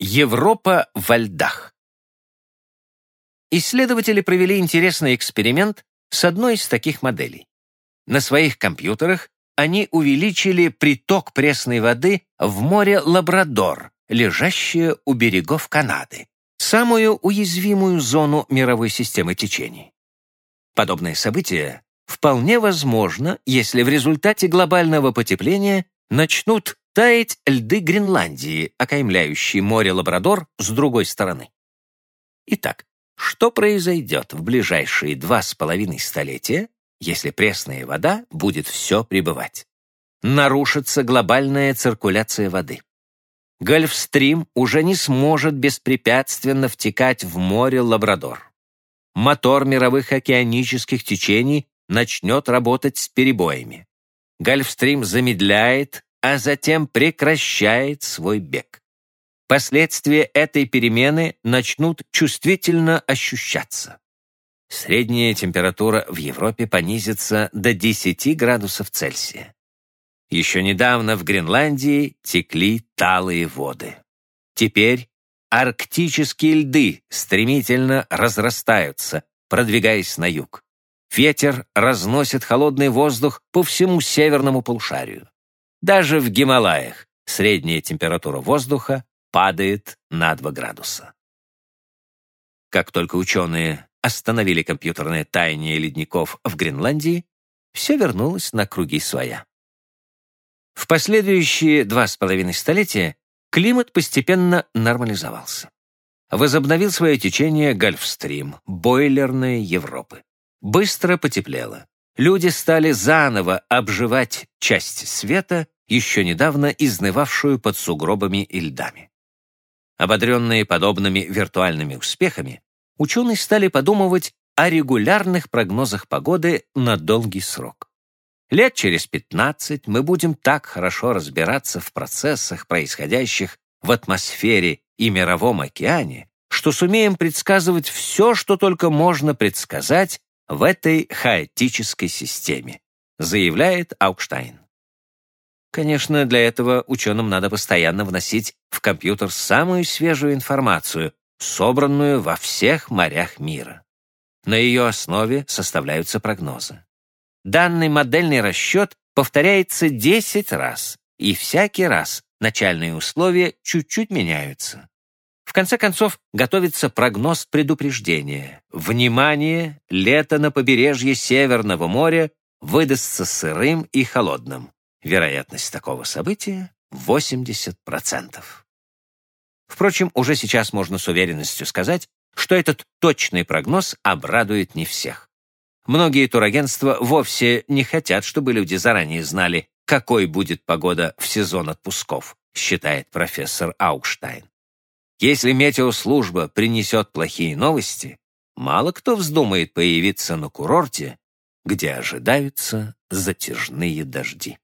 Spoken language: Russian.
Европа во льдах. Исследователи провели интересный эксперимент с одной из таких моделей. На своих компьютерах они увеличили приток пресной воды в море Лабрадор, лежащее у берегов Канады, самую уязвимую зону мировой системы течений. Подобное событие вполне возможно, если в результате глобального потепления начнут таять льды Гренландии, окаймляющие море Лабрадор с другой стороны. Итак, что произойдет в ближайшие два с половиной столетия, если пресная вода будет все прибывать? Нарушится глобальная циркуляция воды. Гольфстрим уже не сможет беспрепятственно втекать в море Лабрадор. Мотор мировых океанических течений начнет работать с перебоями. Гольфстрим замедляет, а затем прекращает свой бег. Последствия этой перемены начнут чувствительно ощущаться. Средняя температура в Европе понизится до 10 градусов Цельсия. Еще недавно в Гренландии текли талые воды. Теперь арктические льды стремительно разрастаются, продвигаясь на юг. Ветер разносит холодный воздух по всему северному полушарию. Даже в Гималаях средняя температура воздуха падает на 2 градуса. Как только ученые остановили компьютерное таяние ледников в Гренландии, все вернулось на круги своя. В последующие два с половиной столетия климат постепенно нормализовался. Возобновил свое течение Гольфстрим, бойлерная Европы. Быстро потеплело люди стали заново обживать часть света, еще недавно изнывавшую под сугробами и льдами. Ободренные подобными виртуальными успехами, ученые стали подумывать о регулярных прогнозах погоды на долгий срок. Лет через 15 мы будем так хорошо разбираться в процессах, происходящих в атмосфере и мировом океане, что сумеем предсказывать все, что только можно предсказать в этой хаотической системе, заявляет Аукштайн. Конечно, для этого ученым надо постоянно вносить в компьютер самую свежую информацию, собранную во всех морях мира. На ее основе составляются прогнозы. Данный модельный расчет повторяется 10 раз, и всякий раз начальные условия чуть-чуть меняются. В конце концов, готовится прогноз предупреждения. Внимание! Лето на побережье Северного моря выдастся сырым и холодным. Вероятность такого события — 80%. Впрочем, уже сейчас можно с уверенностью сказать, что этот точный прогноз обрадует не всех. Многие турагентства вовсе не хотят, чтобы люди заранее знали, какой будет погода в сезон отпусков, считает профессор Аукштайн. Если метеослужба принесет плохие новости, мало кто вздумает появиться на курорте, где ожидаются затяжные дожди.